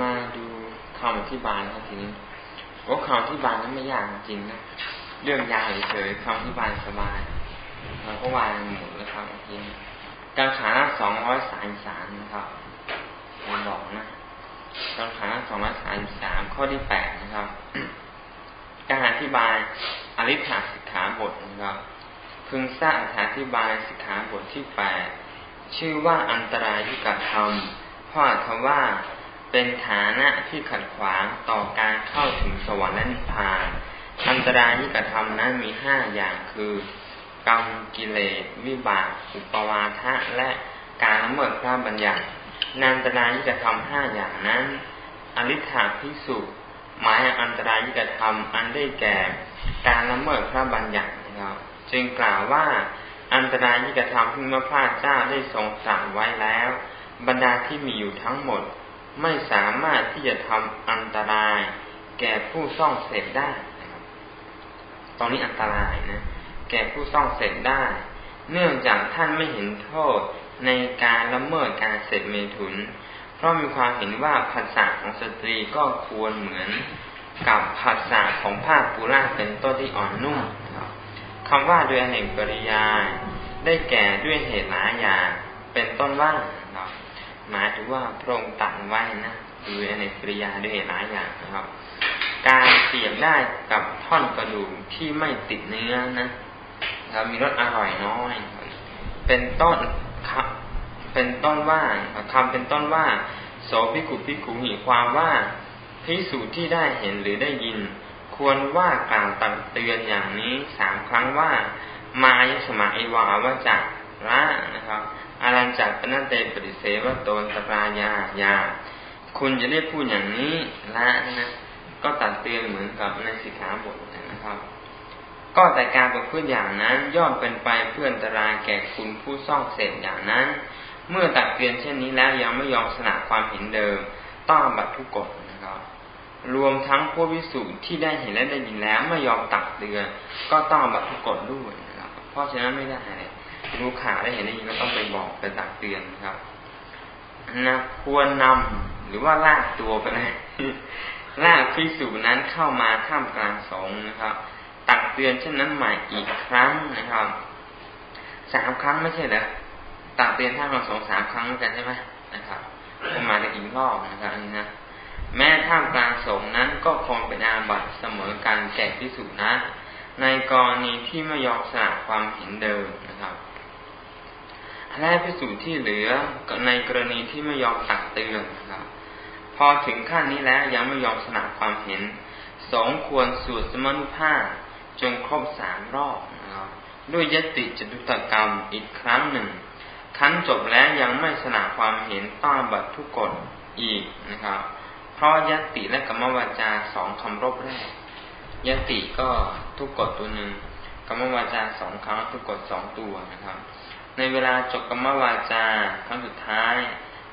มาดูคำอธิบายครับทีนี้ว่าคำอธิบายนั้นไม่ยากจริงนะเรื่องยาวเฉยคำอธิบายสบายเราก็วางหมดแล้วครับทีนี้การขาสองร้อยสามสามนะครับผมบอกนะการขาสองร้อยสามสามข้อที่แปดนะครับการอธิบายอริ t สิกขาบทนะครับ พึงทราบอธิบายสิกขาบทที่แปดชื่อว่าอันตรายุกธรรมเพราะคำว่า เป็นฐานะที่ขัดขวางต่อการเข้าถึงสวรรค์และนิพพานอันตรายิกธรรมนั้นมีห้าอย่างคือกรรมกิเลสวิบากอุปวาทะและการละเมิดพระบัญญัตินันตรายิกธรรมห้าอย่างนั้นอริ t าพิสุหมายอันตรายิกธรรมอันได้แก่ การละเมิดพระบัญญัตินะครับจึงกล่าวว่าอันตรายิกธรรมที่พระพาเจ้าได้ทรงสั่งไว้แล้ว บรรดาที่มีอยู่ทั้งหมด ไม่สามารถที่จะทำอันตรายแก่ผู้ซ่องเสร็จได้นะครับ ตอนนี้อันตรายนะ แก่ผู้ซ่องเสร็จได้ เนื่องจากท่านไม่เห็นโทษในการละเมิดการเสร็จเมถุน เพราะมีความเห็นว่าภาษาของสตรีก็ควรเหมือนกับภาษาของภาคปุราเป็นต้นที่อ่อนนุ่มคำว่าด้วยแห่งปริยายได้แก่ด้วยเหตุหลายอย่างเป็นต้นว่า หมายถึงว่าพระองค์ตัดไว้นะดูในปริยาด้วยหลายอย่างนะครับ การเปรียบได้กับท่อนกระดูกที่ไม่ติดเนื้อนะเรามีรสอร่อยน้อย เป็นต้นครับเป็นต้นว่าคำเป็นต้นว่าโสภิกุภิกุหีความว่าพิสูจน์ที่ได้เห็นหรือได้ยิน ควรว่ากล่าวตักเตือนอย่างนี้สามครั้งว่า มายสมาอิวาว่าจัก ละนะครับอารันจักปนันเตปริเสวโตนตปรายายา คุณจะได้พูดอย่างนี้ละนะก็ตัดเตือนเหมือนกับในสิกขาบทนะครับ ก็แต่การประพฤติอย่างนั้นย่อมเป็นไปเพื่ออันตรายแก่คุณผู้ซ่องเสพอย่างนั้น เมื่อตัดเตือนเช่นนี้แล้วยังไม่ยอมสละความเห็นเดิม ต้องบัตรทุกกฎนะครับ รวมทั้งผู้วิสุทธ์ที่ได้เห็นและได้ยินแล้วไม่ยอมตักเตือนก็ต้องบัตรทุกกฎด้วยนะครับ เพราะฉะนั้นไม่ได้ รู้ข่าวได้เห็นได้ยินก็ต้องไปบอกไปตักเตือนนะครับนะควรนำหรือว่าลากตัวไปเลยลากพิสูจนั้นเข้ามาท่ามกลางสงนะครับ ตักเตือนเช่นนั้นใหม่อีกครั้งนะครับสามครั้งไม่ใช่เหรอตักเตือนท่ามกลางสงสามครั้งกันใช่ไหมนะครับประมาณอีกรอบนะครับนี่นะแม้ท่ามกลางสงนั้นก็คงเป็นอาบัติเสมอการแก่พิสูจนะ ในกรณีที่ไม่ยอมสละความเห็นเดิมนะครับ และพิสูจน์ที่เหลือในกรณีที่ไม่ยอมตักเตือนนะครับพอถึงขั้นนี้แล้วยังไม่ยอมสนับความเห็นสองควรสวดสมนุภาพจนครบสามรอบนะครับด้วยยติจตุตกรรมอีกครั้งหนึ่งขั้นจบแล้วยังไม่สนับความเห็นต้าบัตทุกกฎอีกนะครับ เพราะยติและกรรมวาจาสองคำรบแรกยติก็ทุกกฎตัวหนึ่งกรรมวาจาสองครั้งทุกกฎสองตัวนะครับ ในเวลาจบกรรมวาจาครั้งสุดท้าย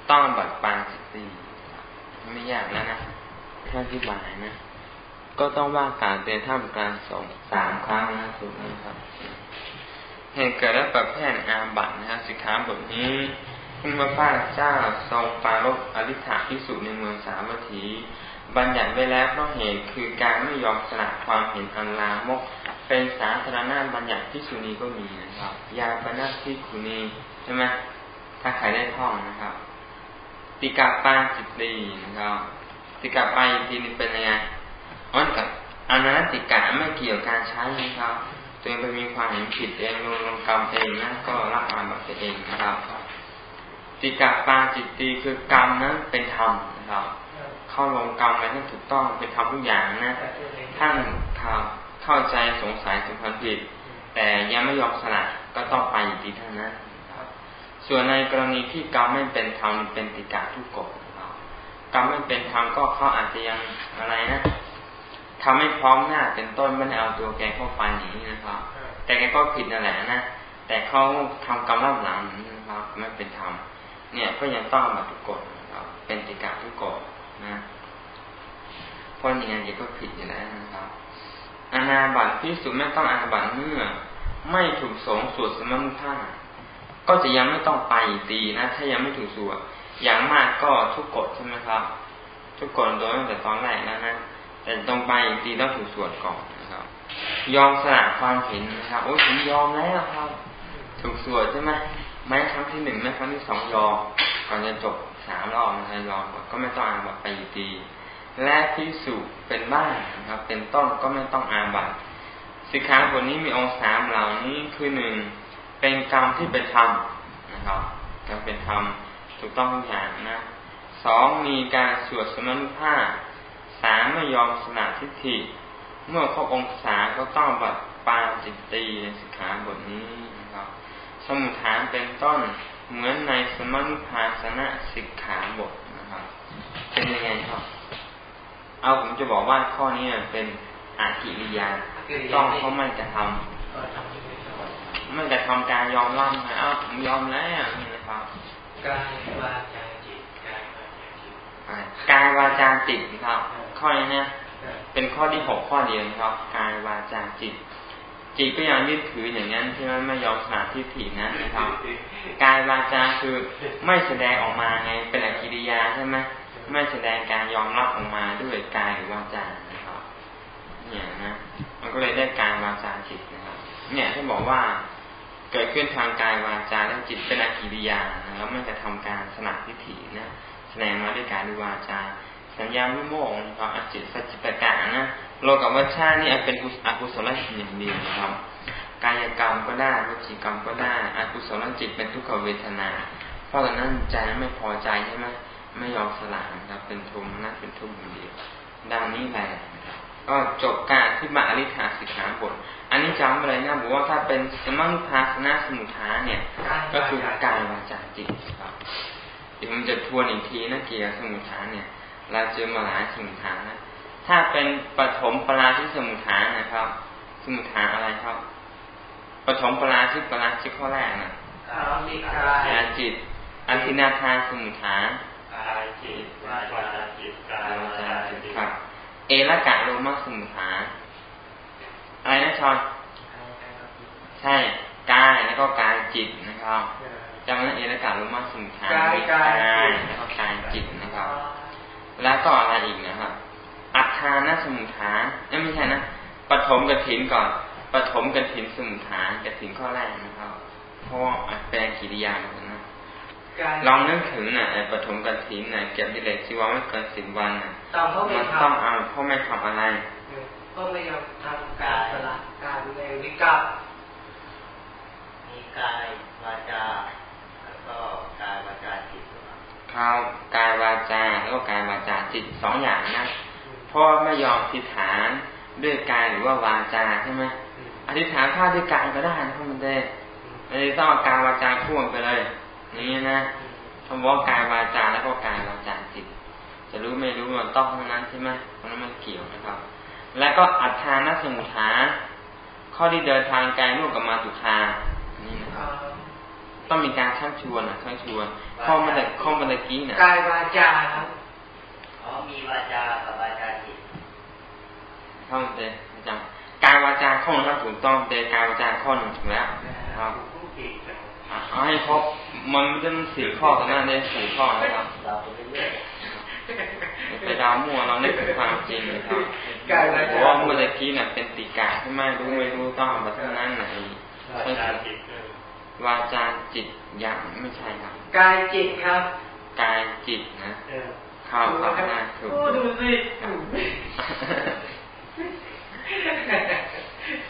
ต้องบัตรปางสิตีไม่ยากแล้วนะท่านที่บายนะ ก็ต้องว่าการเตือนท่ามกลางสองสามครั้งนะถูกไหมครับ เหตุเกิดและประเภทอาบัตนะครับสิกขาบทนี้คุณพระพาเจ้าทรงปารบอริ t าพิสุในเมืองสาวัตถี บัญญัติไว้แล้วเพราะเหตุคือการไม่ยอมสละความเห็นอันลามก เป็นสาธารณบัญญัติที่สุนีก็มีนะครับ ยาปนาที่คุนีใช่ไหมถ้าใครได้ท่องนะครับ ติกาปาจิตตีนะครับ ติกาปาจิตตีนี่เป็นยังไงอันกับอนันติกะไม่เกี่ยวกับการใช้นะครับ ตัวเองไปมีความเห็นผิดเองลงลงกรรมเองนะก็รับอาบัติเองนะครับ ติกาปาจิตตีคือกรรมนั้นเป็นธรรมนะครับ เข้าลงกรรมอะไรที่ถูกต้องเป็นธรรมทุกอย่างนะท่านทำเข้าใจสงสัยถึงความผิด แต่ยังไม่ยอมสละก็ต้องไปอยู่ดีเท่านั้นส่วนในกรณีที่กรรมไม่เป็นธรรมเป็นติกาทุกกฎกรรมไม่เป็นธรรมก็เขาอาจจะยังอะไรนะทำให้พร้อมหน้าเป็นต้นไม่ได้เอาตัวแกเข้าไปอย่างนี้นะครับ แต่แกก็ผิดนั่นแหละนะแต่เขาทำกรรมรับหลังนะครับ ไม่เป็นธรรมเนี่ยก็ยังต้องมาทุกกฎนะครับ เป็นติกาทุกกฎ นะเพราะอย่างนี้ก็ผิดอยู่แล้วนะครับอนาบัตพิสุไม่ต้องอาบัตเมื่อ ไม่ถูกสงสวดสมนุภาก็จะยังไม่ต้องไปตีนะ ถ้ายังไม่ถูกสวดอย่างมากก็ทุกกฎใช่ไหมครับ ทุกคนโดนตั้งแต่ตอนแรกแล้วนะแต่ตรงไปอีกทีต้องถูกสวดก่อนนะครับ ยอมสละความเห็นนะครับโอ้ผมยอมแล้วครับ ถูกสวดใช่ไหมแม้ครั้งที่หนึ่งแม้ครั้งที่สองยอมก่อนจะจบ สามรอบนะครับยอมก็ไม่ต้องอาบัตไปอีกทีและพิสุเป็นบ้านนะครับ เป็นต้นก็ไม่ต้องอาบัตสิกขาบทนี้มีองค์สามเหล่านี้คือหนึ่งเป็นกรรมที่เป็นธรรมนะครับการเป็นธรรมถูกต้องทุกอย่างนะสองมีการสวดสมนุภาพสามไม่ยอมสนาทิฏฐิ เมื่อครบองศาก็ต้องบัดปาจิตตีในสิกขาบทนี้นะครับ สมุทฐานเป็นต้น เหมือนในสมนุภาสนะสิกขาบทนะครับ เป็นยังไงครับ เอาผมจะบอกว่าข้อนี้เป็นอากิริยา ต้องเขาไม่กระทำไม่กระทำการยอมรับนะเอาผมยอมแล้วนี่นะครับกายวาจาจิตกายวาจาจิตกายวาจาจิตครับ ข้อนี้เนี่ยเป็นข้อที่หกข้อเดียวครับ กายวาจาจิต จิตก็ยังยึดถืออย่างนั้นใช่ไหมไม่ยอมสละทิฏฐินั้นนะครับ กายวาจาคือไม่แสดงออกมาไงเป็นอกิริยาใช่ไหมไม่แสดงการยอมรับออกมาด้วยกายหรือวาจานะครับ เนี่ยนะมันก็เลยได้การวาจาจิตนะครับ เนี่ยที่บอกว่าเกิดขึ้นทางกายวาจาและจิตเป็นอกิริยาแล้วไม่จะทำการสนับทิฏฐินะแสดงมาด้วยการดูวาจา สัญญาวิโมกนะครับอจิตสัจจิตกะนะ โลกับวัชชานี่เป็นอกุศลจิตอย่างเดียวนะครับ กายกรรมก็ได้วจีกรรมก็ได้อกุศลจิตเป็นทุกขเวทนา เพราะฉะนั้นใจไม่พอใจใช่ไหมไม่ยอมสละนะครับเป็นทุมนั่นเป็นทุมอย่างเดียว ดังนี้แหละก็จบการที่มาอริธาสิกขาบท อันนี้จำอะไรนะบอกว่าถ้าเป็นสมังพาสนาสมุทาเนี่ย ก็คือกายวาจาจิตครับเดี๋ยวมันจะทวนอีกทีนะเกี่ยวกับสมุทาเนี่ย เราเจอมาหลายสมุทานะ ถ้าเป็นปฐมปราชิสมุทานะครับ สมุทาอะไรครับปฐมปราชิปราชิข้อแรกนะกายจิตอันทินาทานสมุทานกายจิตวาจาจิตกายวาจาจิตครับ เอละกะโลมาสมุทฐานอะไรนะชอนใช่กายแล้วก็กายจิตนะครับจำนั้นเอละกะโลมาสมุทฐานมีกายแล้วก็กายจิตนะครับ แล้วก็อะไรอีกนะครับ อัฏฐานสมุทฐานไม่ใช่นะปฐมกถินก่อนปฐมกถินสมุทฐานกถินข้อแรกนะครับเพราะว่าแปลกิริยาเหมือนนะลองนึกถึงน่ะปฐมกฐินน่ะเก็บดิเลกชีวะไม่เกินสิบวันน่ะมันต้องเอาพ่อไม่ทำอะไรก็ไม่ยอมทำการสละการในวิกับมีกายวาจาแล้วก็กายวาจาจิตครับกายวาจาแล้วก็กายวาจาจิตสองอย่างนะ พ่อไม่ยอมอธิษฐานด้วยกายหรือว่าวาจาใช่ไหมอธิษฐานข้าด้วยกายก็ได้นะพ่อมันได้ไม่ต้องเอากายวาจาพ่วงไปเลยนี้นะคำว่ากายวาจาแล้วก็กายวาจาจิตจะรู้ไม่รู้มันต้องทั้งนั้นใช่ไหมเพราะนั้นมันเกี่ยวนะครับ แล้วก็อัฏฐานสมุทฐาข้อที่เดินทางไกลร่วมกับมาตุคานี่นะครับต้องมีการชักชวนนะชักชวนข้อมันแต่ข้อมันตะกี้นะกายวาจาครับอ๋อมีวาจากับวาจาจิต ข้อมันเตะจำกายวาจาข้อนึงครับถูกต้องเตะกายวาจาข้อหนึ่งถูกแล้วครับเอาให้ครบมันไม่ได้สี่ข้อแต่น่าได้สี่ข้อนะครับไปดาวมั่วเราได้คือความจริงนะครับเพราะว่าเมื่อกี้เนี่ยเป็นติกาใช่ไหมรู้ไม่รู้ต้องมาทั้งนั้นไหนวาจาจิตยังไม่ใช่ครับกายจิตครับกายจิตนะข้าวข้าวหน้าถูกดูสิ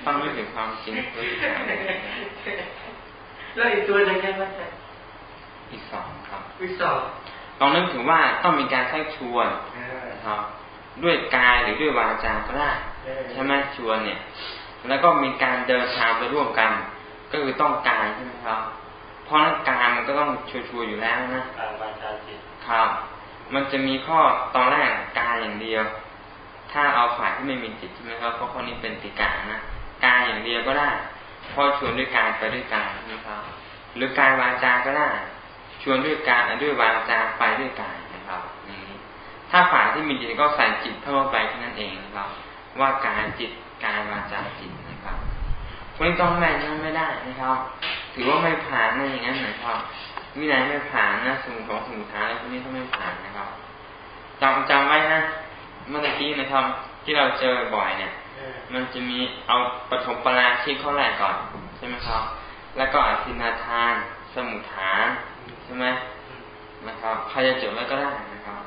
ต้องรู้ถึงความจริงตัวแล้วอีกตัวหนึ่งยังไงอีกสองครับอีกสองลองนึกถึงว่าต้องมีการชักชวนนะครับด้วยกายหรือด้วยวาจาก็ได้ใช่ไหมชวนเนี่ย แล้วก็มีการเดินทางไปร่วมกัน ก็คือต้องกายใช่ไหมครับ เพราะนั้นกายมันก็ต้องชัวร์อยู่แล้วนะกายวาจาจิตครับ มันจะมีข้อตอนแรกกายอย่างเดียว ถ้าเอาฝ่ายที่ไม่มีจิตใช่ไหมครับเพราะข้อนี้เป็นติกานะ กายอย่างเดียวก็ได้พอชวนด้วยกายไปด้วยกายนะครับหรือกายวาจาก็ได้ชวนด้วยการด้วยวาจาไปด้วยกายนะครับนี้ถ้าฝ่ายที่มีจิตก็ใส่จิตเพิ่มไปแค่นั้นเองนะครับ ว่ากายจิตกายวาจาจิตนะครับไม่ต้องแม่นั่งไม่ได้นะครับ ถือว่าไม่ผ่านนะอย่างนั้นนะครับวินัยไม่ผ่านนะสมุทของสมุทฐานอะไรพวกนี้ต้องไม่ผ่านนะครับจำจำไว้นะ เมื่อกี้นะครับ ที่เราเจอบ่อยเนี่ย มันจะมีเอาปฐมปราชิกข้อแรกก่อน ใช่ไหมครับ แล้วก็อธินาทาน สมุทฐานใช่ไหมนะครับใครจะจดไว้ก็ได้นะครับ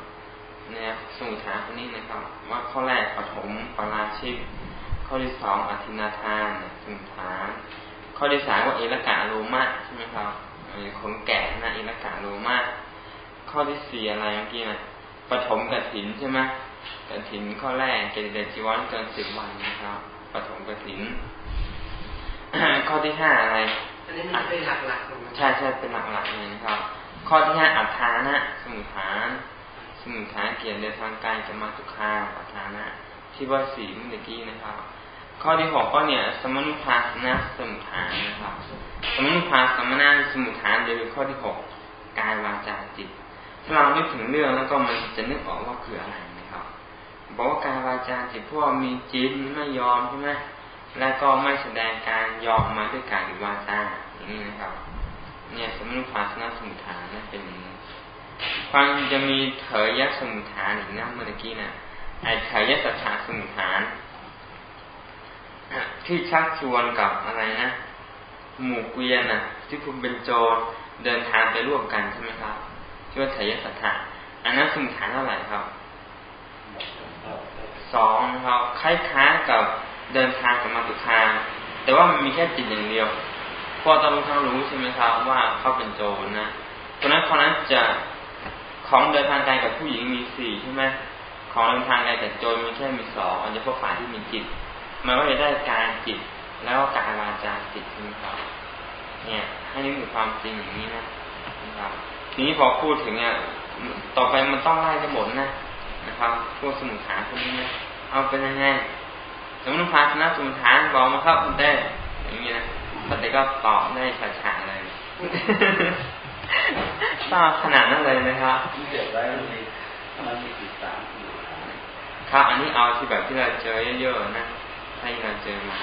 เนี่ยสมุทฐานคนนี้นะครับ ว่าข้อแรกปฐมปราชิกข้อที่สองอธินาทานสมุทฐาน ข้อที่สามว่าเอลกาโลมาใช่ไหมครับคนแก่นะเอลกาโลมาข้อที่สี่อะไรเมื่อกี้นะปฐมกฐินใช่ไหม กฐินข้อแรกเกณฑ์เดจีวันเกินสิบวันนะครับปฐมกฐิน ข้อที่ห้าอะไรอันนี้มันเป็นหลักๆใช่ใช่เป็นหลักๆเลยนะครับ ข้อที่ห้าอัฏฐานะ สมุทฐาน สมุทฐานเกี่ยวกับทางกายกับมาตุคาอัฏฐานะ ที่ว่าสีเมื่อกี้นะครับ ข้อที่หกก็เนี่ย สมนุภาสนะสมุทฐานนะครับ สมนุภาสมนาสมุทฐานเดี๋ยวข้อที่หกกายวาจาจิตถ้าเรานึกถึงเรื่องแล้วก็มันจะนึกออกว่าคืออะไรนะครั บอกว่ากายวาจาจิตพวกมีจิตไม่ยอมใช่ไหมแล้วก็ไม่แสดงการยอมมาด้วยการหรือวาจาอย่างนี้นะครับ เนี่ยสมุภาสนสมุทฐานนั่นเป็นความจะมีเถยยสมุทฐานอีกนะเมื่อกี้นะไอเถยยสัจฉาสมุทฐานที่ชักชวนกับอะไรนะหมู่เกวียนนะที่คุณเป็นโจรเดินทางไปร่วมกันใช่ไหมครับชื่อว่าไถยสัทธะอันนั้นสมุทฐานเท่าไหร่ครับ สองนะครับคล้ายๆกับเดินทางกับมาตุคาแต่ว่ามันมีแค่จิตอย่างเดียวพอตอนเขารู้ใช่ไหมครับว่าเขาเป็นโจรนะเพราะนั้นคนนั้นจะของเดินทางไกลกับผู้หญิงมีสี่ใช่ไหมของเดินทางไกลกับโจรมีแค่มีสองอันเฉพาะฝ่ายที่มีจิตมันก็จะได้การจิตแล้วก็การวาจาจิตใช่ไหมครับเนี่ยให้นึกถึงความจริงอย่างนี้นะนะครับทีนี้พอพูดถึงอะต่อไปมันต้องไล่ทั้งหมดนะ นะครับพวกสมุนฐานพวกนี้นะเอาเป็นยังไงสมุนพาคณะสมุนฐานบอกมาครับได้อย่างนี้นะปฏิก็ตอบได้ฉาๆเลยตอบขนาดนั้นเลยนะครับเก็บไว้มันมีมันมีสิบสามครับอันนี้เอาที่แบบที่เราเจอเยอะๆนะให้เราเจอมา